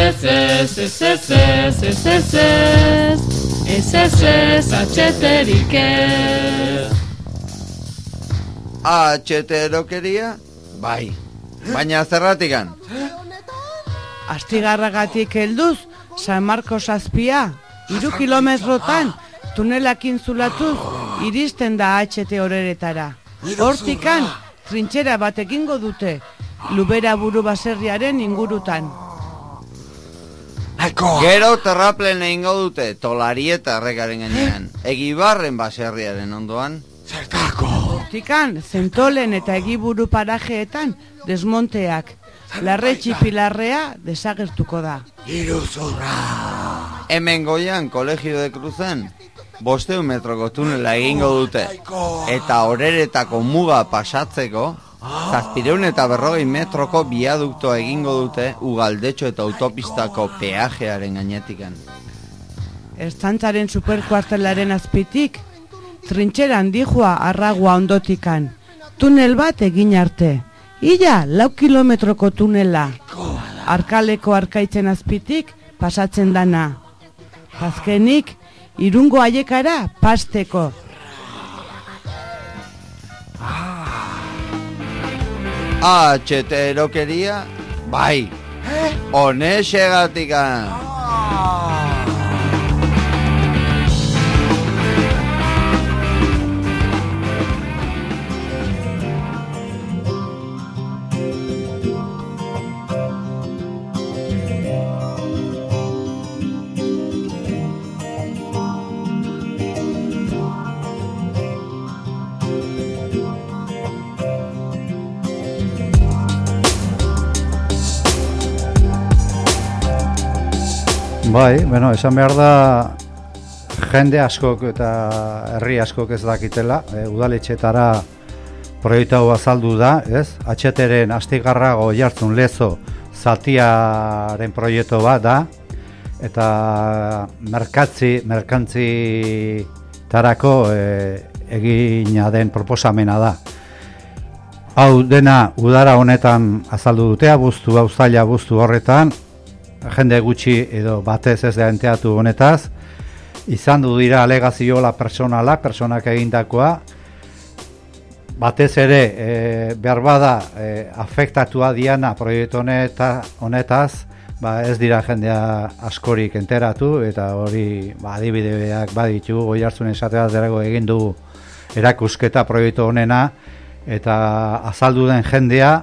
ez ez ez ez ez ez ez ez ez ez ez ez ez ez ez ez ez Baina zerratikan? Astigarragatik helduz, San Marko Zazpia, iru kilometrotan, tunelakin zulatuz, iristen da atxete horeretara. Hortikan, trintxera bat egingo dute, lubera buru baserriaren ingurutan. Gero terraplen egingo dute, tolarieta errekaren gainean. Egibarren baserriaren ondoan. Hortikan, zentolen eta egiburu parajeetan, desmonteak, larretxi pilarrea desagertuko da. Hemen goian, kolegio de cruzen, bosteun metroko tunela egingo dute. Eta horeretako muga pasatzeko, zazpireun eta berrogei metroko biaduktoa egingo dute ugaldetxo eta autopistako peajearen gainetikan. Ertzantzaren superkuartelaren azpitik, trintxera handijua arragua ondotikan, tunel bat egin arte. Ila, lau kilometroko tunela. Arkaleko arkaitzen azpitik pasatzen dana. Azkenik, irungo aiekara pasteko. Ah, HT lo quería, bye. Eh? Honexe Bai, bueno, esan behar da jende askok eta herri askok ez dakitela, e, udaletxetara proiektu hau azaldu da, ez? Atxeteren astigarrago jartzun lezo zatiaren proiektu bat da, eta merkatzi, merkantzi tarako e, egina den proposamena da. Hau dena udara honetan azaldu dute, abuztu, hau zaila abuztu horretan, jende gutxi edo batez ez da enteatu honetaz, izan du dira alegazioa personala, personak egindakoa, batez ere e, behar bada e, afektatua diana proiektu honeta, honetaz, ba ez dira jendea askorik enteratu, eta hori ba, adibideak baditu, goi hartzun esatea derago egin du erakusketa proiektu honena, eta azaldu den jendea,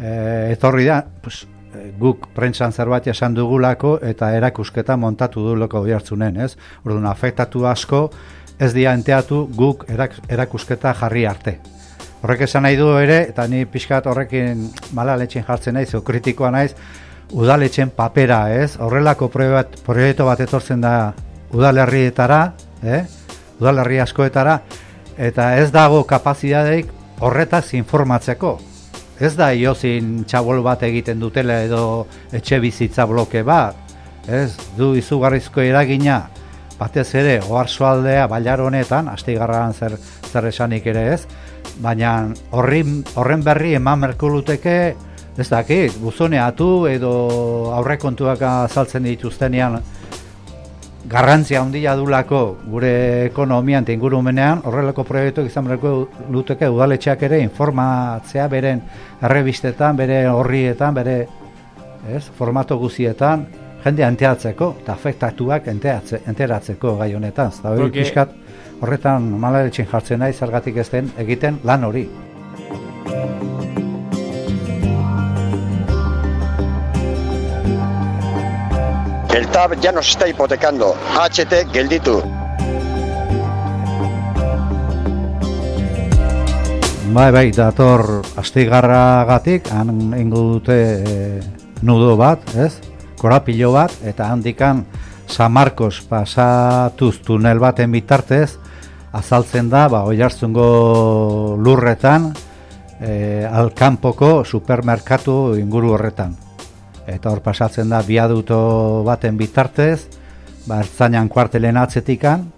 e, etorri da, pues, guk prentsan zerbait esan dugulako eta erakusketa montatu duloko bihartzunen, ez? Orduan, afektatu asko ez dia enteatu guk erak, erakusketa jarri arte. Horrek esan nahi du ere, eta ni pixkat horrekin malaletxen jartzen naiz, o kritikoa naiz, udaletxen papera, ez? Horrelako proiektu bat etortzen da udalerrietara, eh? udalerri askoetara, eta ez dago kapazidadeik horretaz informatzeko ez da iozin txabol bat egiten dutela edo etxe bizitza bloke bat, ez? Du izugarrizko eragina, batez ere, oarzo aldea, bailar honetan, astigarran zer, zer esanik ere ez, baina horren, horren berri eman merkuluteke, ez dakit, buzoneatu edo aurrekontuak azaltzen dituztenean garrantzia handia dulako gure ekonomian eta ingurumenean horrelako proiektu izan bereko luteke udaletxeak ere informatzea beren errebistetan, bere horrietan, bere ez, formato guzietan jende enteatzeko eta afektatuak enteatze, enteratzeko gai honetan. Eta hori pixkat horretan malaletxin jartzen nahi zergatik ez den egiten lan hori. El TAB ya nos está hipotecando. HT gelditu. Bai, bai, dator astigarragatik, han ingo dute e, nudo bat, ez? Korapilo bat, eta handikan San Marcos pasatuz tunel baten bitartez, azaltzen da, ba, oi hartzungo lurretan, e, alkanpoko supermerkatu inguru horretan eta hor pasatzen da biaduto baten bitartez, ba, ertzainan kuartelen atzetikan,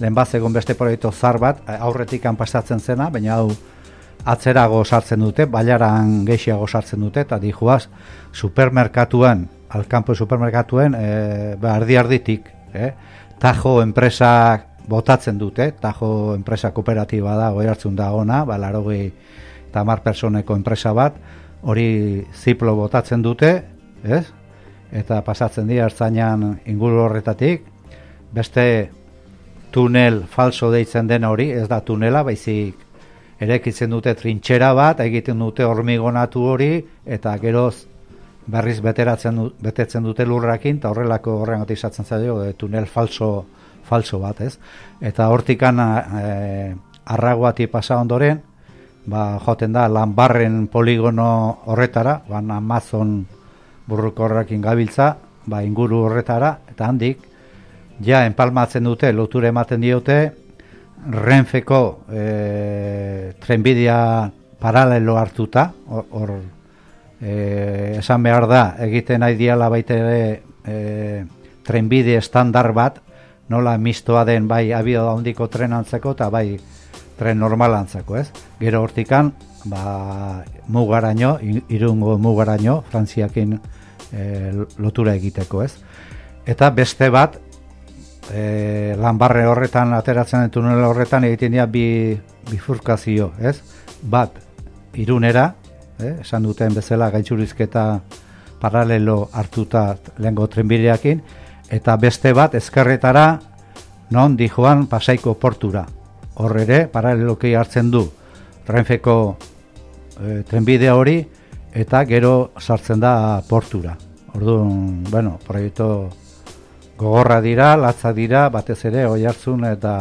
lehen bat egon beste proiektu zar bat, aurretikan pasatzen zena, baina hau atzerago sartzen dute, baiaran gehiago sartzen dute, eta dihuaz, supermerkatuan alkampo supermerkatuen e, ba, ardi arditik, eh? Tajo enpresak botatzen dute, Tajo enpresa kooperatiba da, goi hartzun da ona, ba, larogi tamar personeko enpresa bat, hori ziplo botatzen dute, ez? Eta pasatzen dira hartzainan inguru horretatik, beste tunel falso deitzen den hori, ez da tunela, baizik erekitzen dute trintxera bat, egiten dute hormigonatu hori, eta geroz berriz beteratzen betetzen dute lurrakin, eta horrelako horren izatzen zaio, e, tunel falso, falso bat, ez? Eta hortikan e, arraguati pasa ondoren, ba, joten da lanbarren poligono horretara, ba, Amazon burruko horrekin gabiltza, ba, inguru horretara, eta handik, ja, enpalmatzen dute, loture ematen diote, Renfeko e, trenbidea paralelo hartuta, hor e, esan behar da, egiten nahi diala baita ere e, trenbide estandar bat, nola mistoa den bai abio da hondiko tren antzeko eta bai tren normal antzeko, ez? Gero hortikan, ba, mugaraino, irungo mugaraino, frantziakin e, lotura egiteko, ez? Eta beste bat, e, lanbarre horretan ateratzen den tunel horretan egiten dira bi bifurkazio, ez? Bat irunera, eh, esan duten bezala gaitzurizketa paralelo hartuta lehengo trenbideakin, eta beste bat ezkerretara non di joan pasaiko portura. Hor ere, paraleloki hartzen du Renfeko e, trenbidea hori, eta gero sartzen da portura. Orduan, bueno, proiektu gogorra dira, latza dira, batez ere oi hartzun eta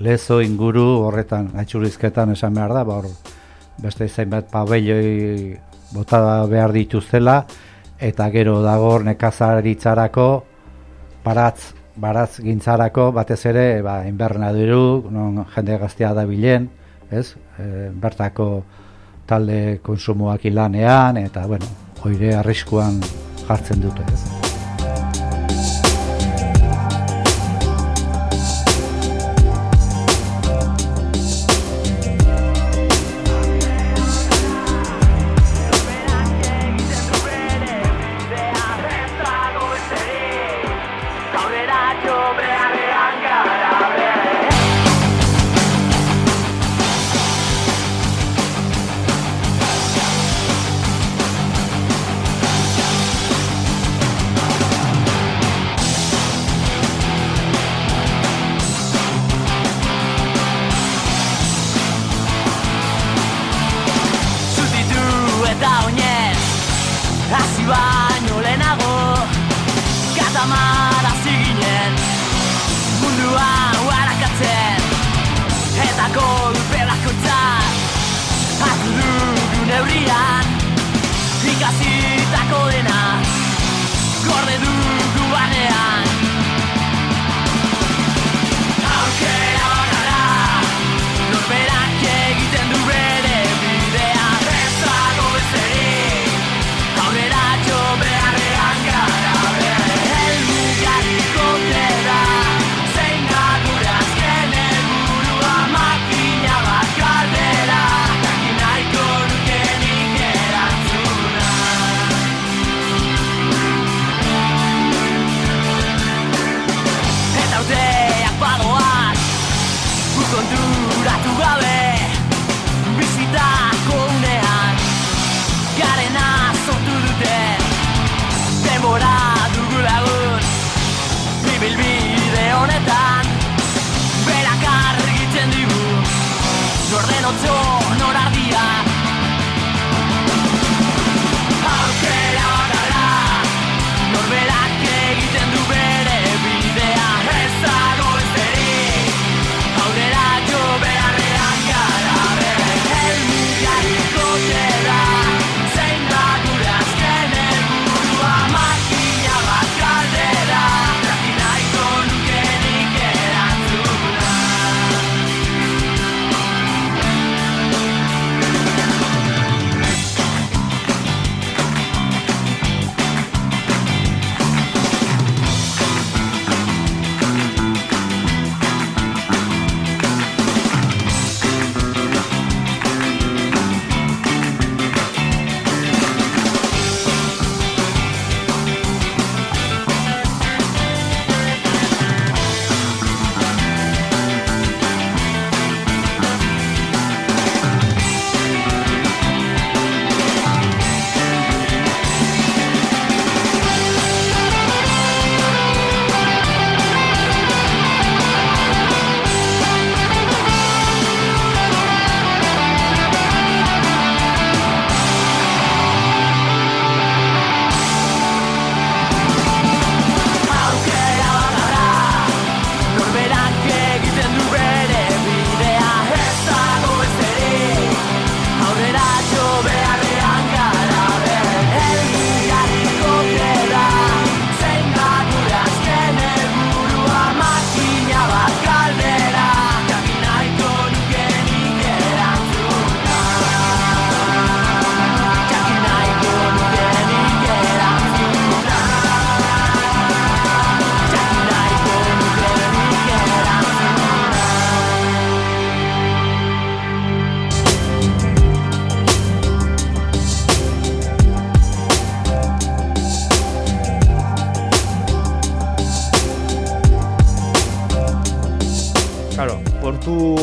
lezo inguru horretan gaitxurizketan esan behar da, ba, beste izan bat pabelloi bota behar dituztela, eta gero dagor nekazaritzarako, baratz, baratz gintzarako, batez ere, ba, inbernadiru, non jende gaztea da bilen, ez, e, bertako talde konsumoak ilanean, eta, bueno, oire arriskuan jartzen dute, ez.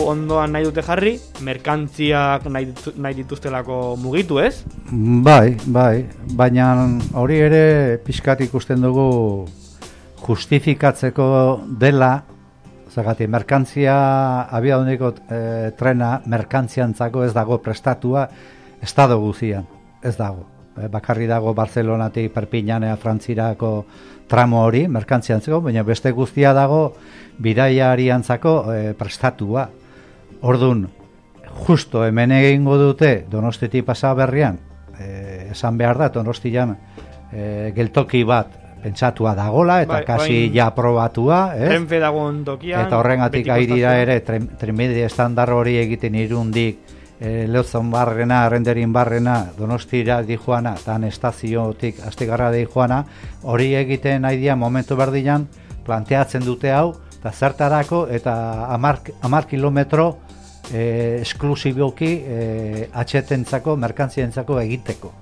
Ondoan nahi dute jarri, merkantziak nahi, ditu, nahi dituztelako mugitu, ez? Bai, bai, baina hori ere pixkat ikusten dugu justifikatzeko dela, zagati, merkantzia abiaduneko e, trena merkantziantzako ez dago prestatua estado guzian, ez dago. E, bakarri dago Barcelonatik Perpiñanea Frantzirako tramo hori merkantziantzako, baina beste guztia dago bidaiariantzako e, prestatua. Ordun justo hemen egingo dute Donostitik pasa berrian, e, esan behar da Donostian e, geltoki bat pentsatua dagola eta Bai, kasi orain- ja probatua, ez? Dagoen tokian. Eta horrengatik betiko ari dira estazioa. ere tren- trenbide estandar hori egiten irundik e, Leozon barrena, renderin barrena, donostira di joana, eta estaziotik astigarra di joana, hori egiten nahi dira momentu berdian planteatzen dute hau, eta zertarako, eta amar, amar kilometro e, esklusiboki e, atxetentzako, merkantzientzako egiteko.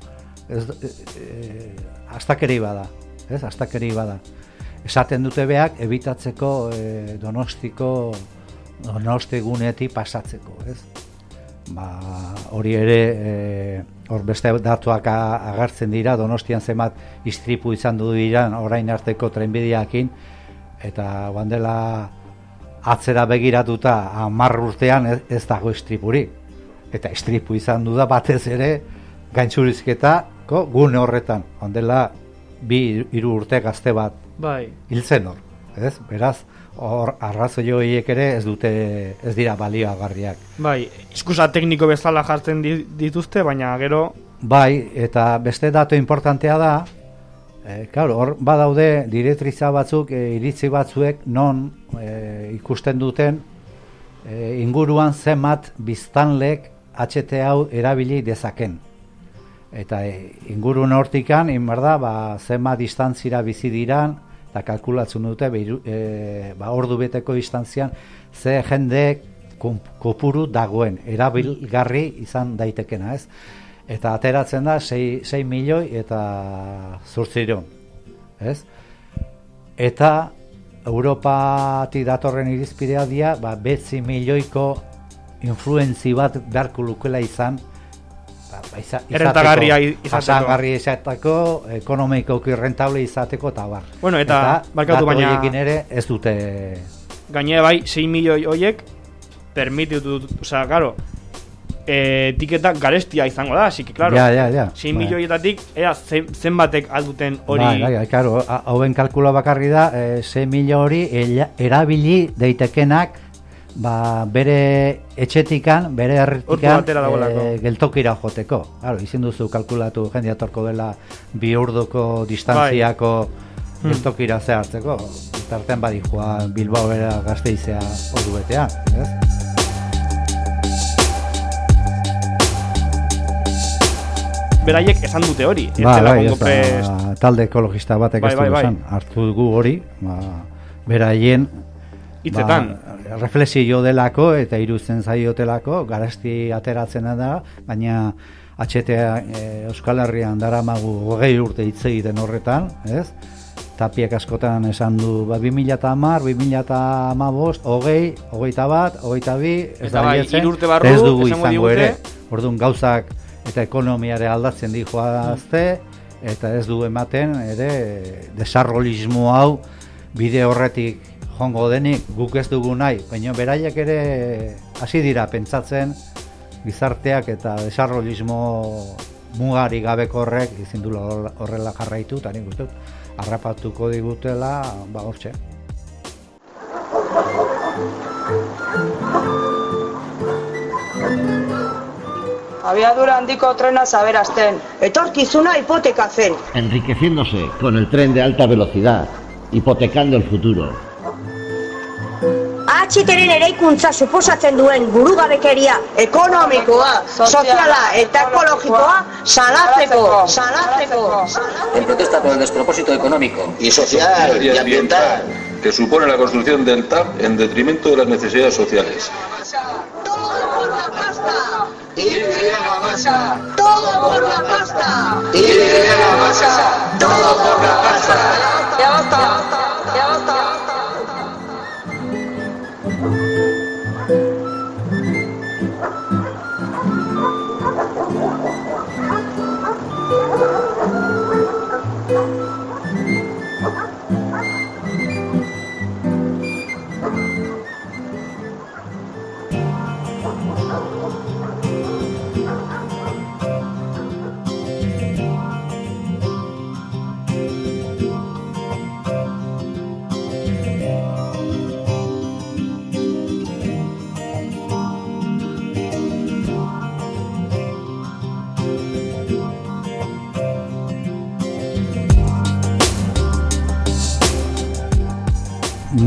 Ez, e, e, astakeri bada, ez, astakeri bada. Esaten dute beak, ebitatzeko e, donostiko donosti gunetik pasatzeko, ez? Ba, hori ere, e, hor beste datuak a- agertzen dira, donostian zenbat istripu izan du dira orain arteko trenbideakin, eta guan dela atzera begiratuta hamar urtean ez, ez dago istripurik. Eta istripu izan du da batez ere gaintzurizketako gune horretan. Ondela bi hiru urte gazte bat Bai. hil zen hor. Ez? Beraz, hor arrazoi horiek ere ez dute ez dira balioagarriak. Bai, iskusa tekniko bezala jartzen di- dituzte, baina gero Bai, eta beste datu importantea da, e, claro, hor badaude diretriza batzuk, e, iritzi batzuek non e, ikusten duten e, inguruan zenbat biztanlek HT hau erabili dezaken. Eta e, ingurun hortikan, inberda, ba, zenbat distantzira bizi diran, eta kalkulatzen dute, behiru, e, ba, ordu beteko distantzian, ze jende kopuru dagoen, erabilgarri izan daitekena, ez? Eta ateratzen da 6, 6 milioi eta zurtziron, ez? Eta Europatik datorren irizpidea dia, ba, betzi milioiko influentzi bat beharko lukela izan, ba, ba, iza, Errentagarria izateko. izateko, ekonomikoki rentable izateko eta bar. Bueno, eta, barkatu, datu baina- horiekin ere ez dute gainera bai 6 milioi hoiek permititu, osea, claro, eh, etiketa garestia izango da, así que claro. Ja, ja, ja. 6 Bai. milioietatik ea zen- zenbatek alduten hori Bai, bai, bai, claro, ha- hauen kalkula bakarri da, e, 6 milio hori erabili daitekenak ba, bere etxetikan, bere herritikan e, geltokira joteko. Claro, izin duzu kalkulatu jende atorko dela bi urduko distantziako Hmm. geltokira zehartzeko. Tartean badi joa Bilbao era gazteizea ordu betean, ez? beraiek esan dute hori. ez Ba, bai, ez da, prest. talde ekologista batek Bai, ez bai, bai. esan, hartu dugu hori, ba, beraien Hitzetan. ba, reflexio delako eta irutzen zaiotelako, garasti ateratzen da, baina HTA e, Euskal Herrian daramagu hogei urte hitz egiten horretan, ez? Tapiak askotan esan du, ba, 2010, 2015, hogei, hogeita bat, hogeita bi, ez da bai, bilatzen, hiru urte barru, ez dugu izango ere, orduan gauzak eta ekonomiare aldatzen di joazte, eta ez du ematen ere desarrollismo hau bide horretik jongo denik guk ez dugu nahi, baina beraiek ere hasi dira pentsatzen gizarteak eta desarrollismo mugari gabeko horrek ezin dula horrela- jarraitu, eta nik uste dut harrapatuko digutela, ba hortxe. Abiadura handiko trena zaberazten. Etorkizuna hipotekatzen. enriqueciéndose con el tren de alta velocidad, hipotecando el futuro. AHTren eraikuntza suposatzen duen burugabekeria Ekonomikoa, soziala eta ekologikoa salatzeko, salatzeko. En protesta por el despropósito económico Y social y ambiental. que supone la construcción del TAP en detrimento de las necesidades sociales. Todo por la pasta. Y la masa. Todo por la pasta. Y la masa. Todo por la pasta. Ya basta.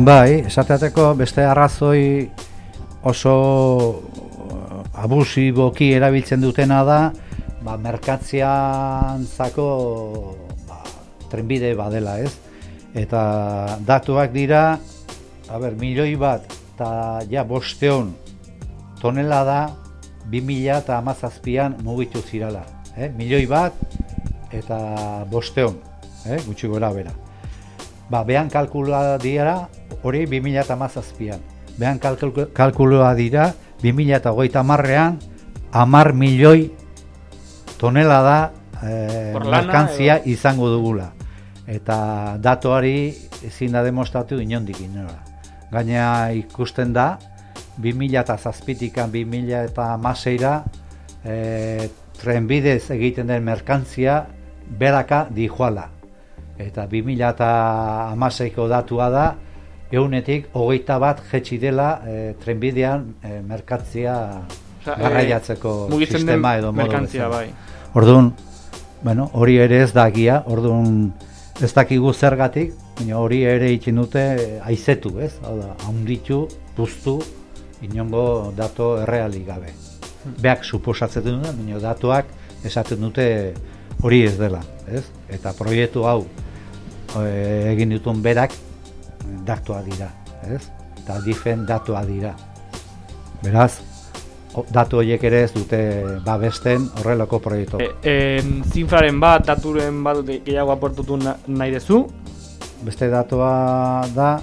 Bai, esateateko beste arrazoi oso eh, abusiboki erabiltzen dutena da, ba, merkatziantzako ba, trenbide badela, ez? Eta datuak dira, a ber, milioi bat, eta ja bosteon tonela da, 2000 eta amazazpian mugitu zirala. Eh? Milioi bat eta bosteon, eh? gutxi gora bera. Ba, behan kalkula dira, hori 2008an. Behan kalkul- kalkulua dira, 2008 marrean, amar milioi tonela da eh, lana merkantzia izango dugula. Eta datuari ezin da demostratu inondik inora. Gaina ikusten da, 2007tikan 2008ra eh, trenbidez egiten den merkantzia beraka dijoala. Eta 2006ko datua da, eunetik hogeita bat jetxi dela eh, trenbidean eh, merkatzia eh, garraiatzeko den sistema edo modu merkantzia, bai. Orduan, bueno, hori ere ez da gia, orduan ez dakigu zergatik, baina hori ere ikin dute aizetu, ez? Hau da, haunditu, puztu, inongo dato errealik gabe. Beak suposatzen dute, baina datuak esaten dute hori ez dela, ez? Eta proiektu hau eh, egin ditun berak datua dira, ez? Eta difen datua dira. Beraz, datu horiek ere ez dute babesten horrelako proiektu. E, e, zinfraren bat, daturen bat gehiago aportutu na, nahi dezu. Beste datua da,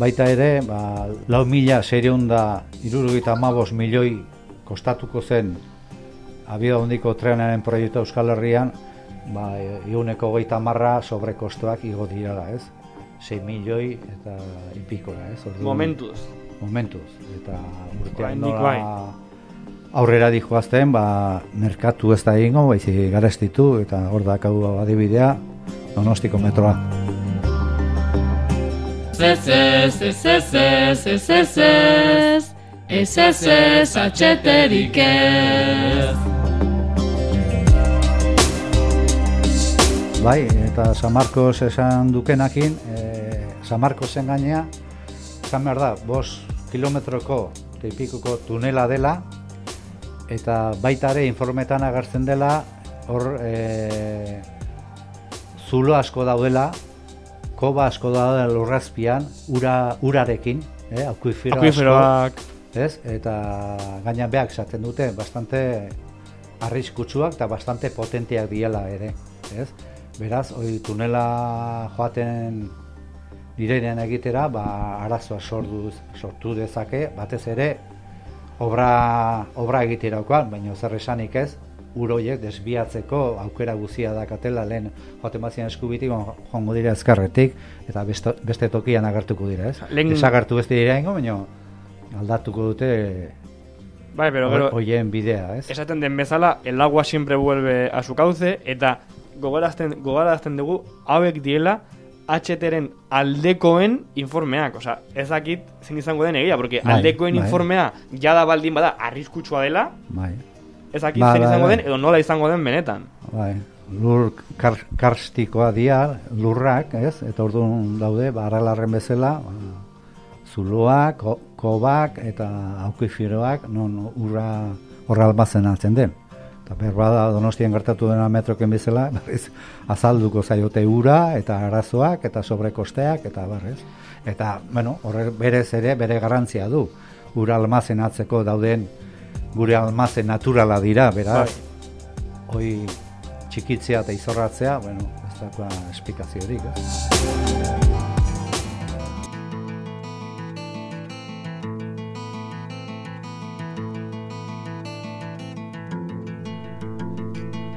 baita ere, ba, lau mila sereun da irurugaita amabos milioi kostatuko zen abio handiko trenaren proiektu Euskal Herrian, ba, iuneko geita marra sobrekostoak igo dirala, ez? 6 milioi eta ipikora, ez? Orduan- Momentuz. Momentuz. Eta urtean nola bai. aurrera dijoazten, ba, merkatu ez da egingo, baizik garestitu, eta hor dakau adibidea, donostiko metroa. Ez ez, ez ez ez, ez ez ez, ez ez ez, atxeterik ez. Bai, eta San Marcos esan dukenakin, e, San Marcosen gainea, esan behar da, bos kilometroko tipikuko tunela dela, eta baita ere informetan agertzen dela, hor e, zulo asko daudela, koba asko daudela lurrazpian, ura, urarekin, eh, akuifero asko, Akuiferoak. ez? Eta gaina beak esaten dute, bastante arriskutsuak eta bastante potenteak diela ere, ez? Beraz, hori tunela joaten direnean egitera, ba, arazoa sortu, sortu dezake, batez ere, obra, obra egiterakoan, baina zer esanik ez, ur horiek desbiatzeko aukera guzia dakatela lehen joaten bazian eskubitik joango dira ezkarretik eta beste, beste tokian agertuko dira, ez? Lehen- Desagertu beste dira ingo, baina aldatuko dute Bai, pero hoien bidea, ez? esaten den bezala, el agua siempre vuelve a su cauce, eta gogorazten, gogorazten dugu, hauek diela, HTren aldekoen informeak, osea, ez dakit zein izango den egia, porque Bai, aldekoen bai. informea jada baldin bada arriskutsua dela, Bai. ez dakit Bai, zein bai, izango bai. den, edo nola izango den benetan. Bai, lur kar, karstikoa dira, lurrak, ez? Eta orduan daude, ba, aralarren bezala, ba, zuloak, ko, kobak eta aukifiroak, non urra horra almazenatzen den. Eta behar da donostian gertatu dena metroken bezala, berriz, azalduko zaiote ura, eta arazoak, eta sobrekosteak, eta barrez. Eta, bueno, horre berez ere, bere garrantzia du. Ura almazenatzeko dauden gure almazen naturala dira, beraz, hoi txikitzea eta izorratzea, bueno, ez dakoa esplikaziorik, ez?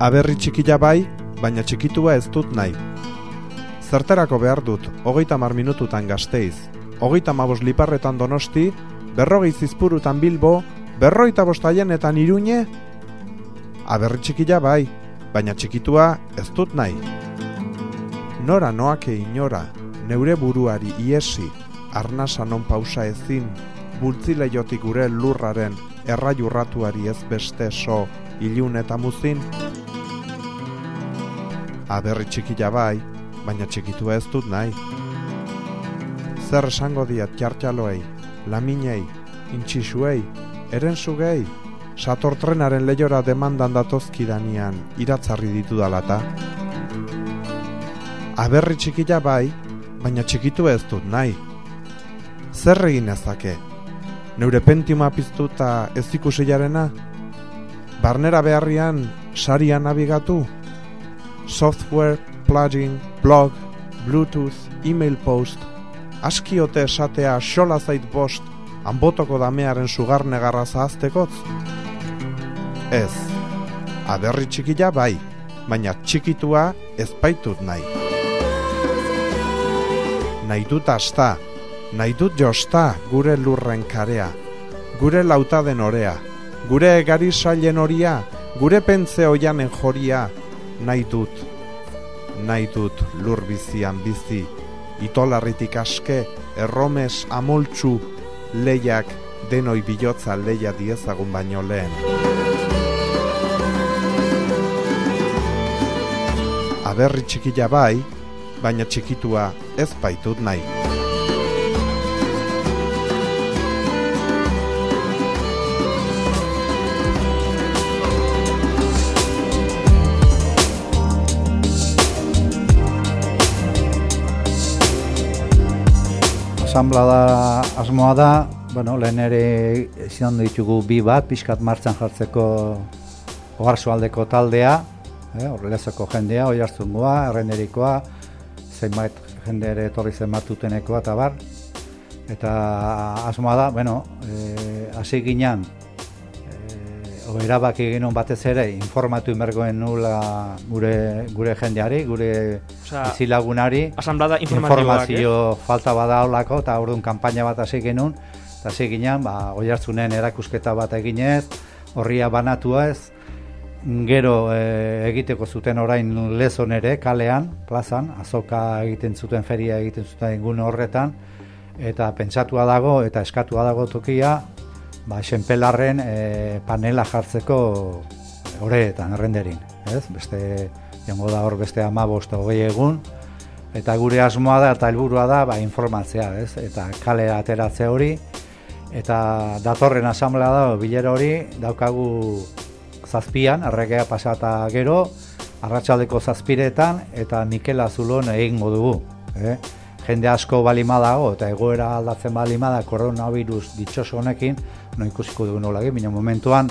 Aberri txikila bai, baina txikitua ez dut nahi. Zerterako behar dut, hogeita mar minututan gazteiz, hogeita mabos liparretan donosti, berrogei zizpurutan bilbo, berroita bostaienetan iruñe? Aberri txikila bai, baina txikitua ez dut nahi. Nora noake inora, neure buruari iesi, arnasa non pausa ezin, bultzileiotik gure lurraren erraiurratuari ez beste so ilun eta muzin? Aberri txikila bai, baina txikitua ez dut nahi. Zer esango diat txartxaloei, laminei, intxisuei, erensugei, sator trenaren lehiora demandan datozkidanean iratzarri ditu dalata. Aberri txikila bai, baina txikitu ez dut nahi. Zer egin ezake? Neure pentiuma piztuta ez ikusiarena? Barnera beharrian sarian nabigatu? Software, plugin, blog, bluetooth, email post, askiote esatea xola zait bost, anbotoko damearen sugar negarra zahaztekotz? Ez, aberri txikila bai, baina txikitua ez baitut nahi. Nahi dut asta, nahi dut josta gure lurren karea, gure lautaden orea, gure egari sailen horia, gure pentze oianen joria, nahi dut, nahi dut lur bizian bizi, itolarritik aske, erromes amoltsu, leiak denoi bilotza leia diezagun baino lehen. Aberri txikila bai, baina txikitua ez baitut nahi. Asamblada asmoa da, bueno, lehen ere izan ditugu bi bat, pixkat martxan jartzeko ogarzualdeko taldea, eh, horrelezako jendea, oi hartzungoa, errenderikoa, zenbait jende ere etorri zenbatutenekoa eta bar. Eta asmoa da, bueno, eh, hasi ginean, eh, erabaki genuen batez ere, informatu inbergoen nula gure, gure jendeari, gure Osea, bizilagunari, asamblada informazio falta bada holako, eta orduan kanpaina bat hasi genuen, eta hasi ginean, ba, oi hartzunen erakusketa bat eginez, horria banatua ez, gero e, egiteko zuten orain lezon ere, kalean, plazan, azoka egiten zuten, feria egiten zuten gune horretan, eta pentsatua dago, eta eskatua dago tokia, ba, senpelarren e, panela jartzeko horretan, errenderin, ez? Beste, jango da hor beste amabost hogei egun, eta gure asmoa da eta helburua da ba, informatzea, ez? Eta kale ateratze hori, eta datorren asamblea da, bilera hori, daukagu zazpian, erregea pasata gero, arratsaldeko zazpiretan, eta Mikel Azulon egingo dugu. Eh? Jende asko balima dago, eta egoera aldatzen balima da koronavirus ditxoso honekin, no ikusiko dugu nola egin, baina momentuan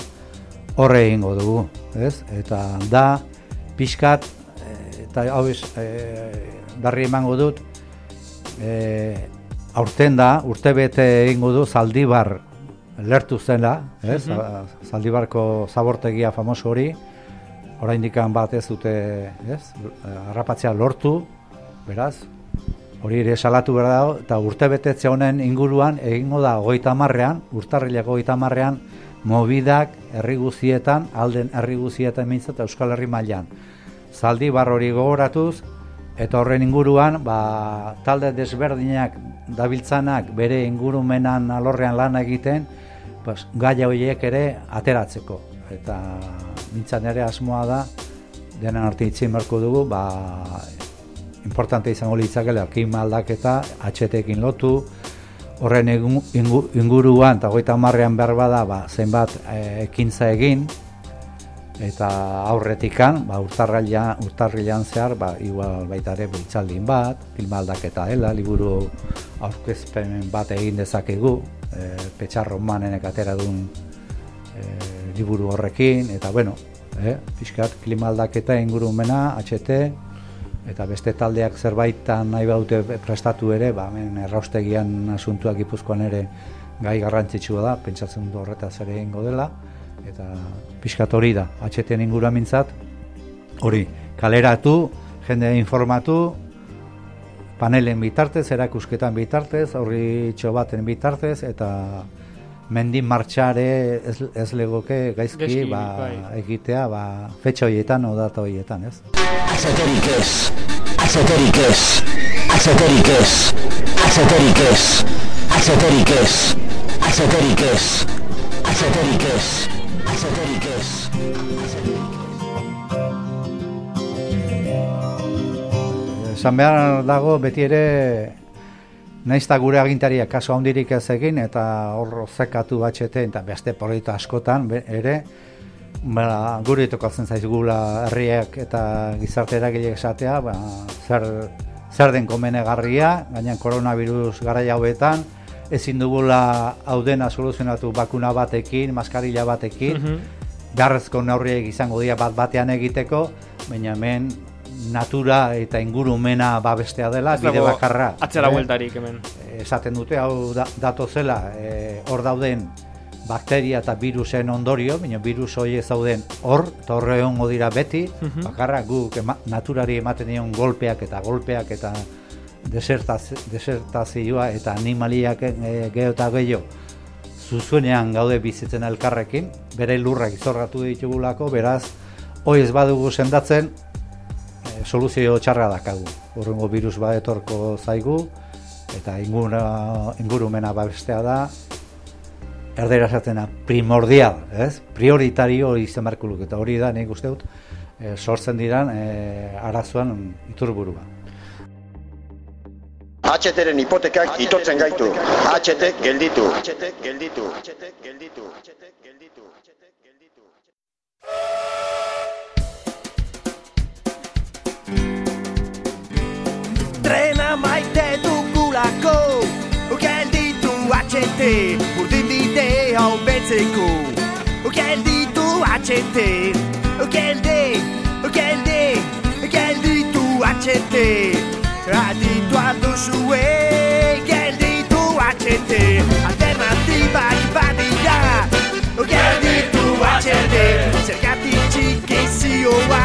horre egingo dugu. Ez? Eta da, pixkat, eh, eta hau ez, eh, berri emango dut, eh, aurten da, urte bete egingo du, zaldibar lertu zela, ez? Mhm. Zaldibarko zabortegia famoso hori, oraindik bat ez dute, ez? Harrapatzea lortu, beraz, hori ere salatu behar dago, eta urte betetze honen inguruan egingo da hogeita marrean, urtarrilako hogeita marrean, mobidak herri guzietan, alden herri guzietan mintzat Euskal Herri mailan. Zaldi hori gogoratuz, eta horren inguruan, ba, talde desberdinak dabiltzanak bere ingurumenan alorrean lan egiten, pues, gaia horiek ere ateratzeko. Eta mintzan ere asmoa da, denen arte itzin dugu, ba, importante izango litzakela klima aldaketa, HT-ekin lotu, horren ingu- ingu- inguruan eta hogeita marrean behar bada ba, zenbat eh, ekintza egin. Eta aurretikan ba, urtarrilan, urtarrilan zehar ba, igual baita ere bultzaldin bat, klima aldaketa dela, liburu aurkezpen bat egin dezakegu, e, petxarro manenek atera duen e, liburu horrekin, eta bueno, e, pixkat klima aldaketa ingurumena, HT, eta beste taldeak zerbaitan nahi baute prestatu ere, ba, hemen erraustegian asuntuak gipuzkoan ere gai garrantzitsua da, pentsatzen du horretaz ere egingo dela, eta pixkat hori da, HT ingura mintzat, hori, kaleratu, jende informatu, panelen bitartez, erakusketan bitartez, horri baten bitartez, eta mendin martxare ez, ez legoke gaizki, Gaizki, ba, bai. egitea ba, fetxa horietan, o data horietan, ez? Azoterik ez, azoterik ez, azoterik ez, azoterik ez, azoterik ez, azoterik ez, azoterik ez, azoterik ez. Esan behar dago beti ere naiz eta gure agintariak kaso handirik ez egin eta hor zekatu batxete eta beste proiektu askotan ere ba, guri tokatzen zaizgula herriak eta gizarte eragile esatea ba, zer, zer den komenegarria gainen koronavirus garai hauetan ezin dugula hau dena soluzionatu bakuna batekin, maskarilla batekin Mhm. garrezko neurriek izango dira bat batean egiteko, baina hemen natura eta ingurumena babestea dela, Ez bide dago bakarra. atzera Eh, bueltarik hemen. Esaten dute hau da, dato zela, eh, hor dauden bakteria eta virusen ondorio, baina virus hori ez dauden hor, eta horre egongo dira beti, Mhm. bakarra guk ema, naturari ematen dion golpeak eta golpeak eta desertaz, desertazioa eta animaliak e, geho eta gehiago zuzuenean gaude bizitzen elkarrekin, bere lurrak izorratu ditugulako, beraz, hoi ez badugu sendatzen, soluzio txarra dakagu. Horrengo virus bat etorko zaigu, eta ingura, ingurumena babestea da, erdera esatena primordial, ez? Prioritario izan beharko eta hori da, nik uste dut, e, sortzen diran e, arazoan iturburua. HTren hipotekak itotzen gaitu. HT gelditu. HT gelditu. HT gelditu. HT gelditu. HT Urdin bide hau betzeko Gelditu HT Gelde, gelditu HT Aditua duzue Gelditu HT Alternatibak badira Gelditu HT Zergatik txikizioa Gelditu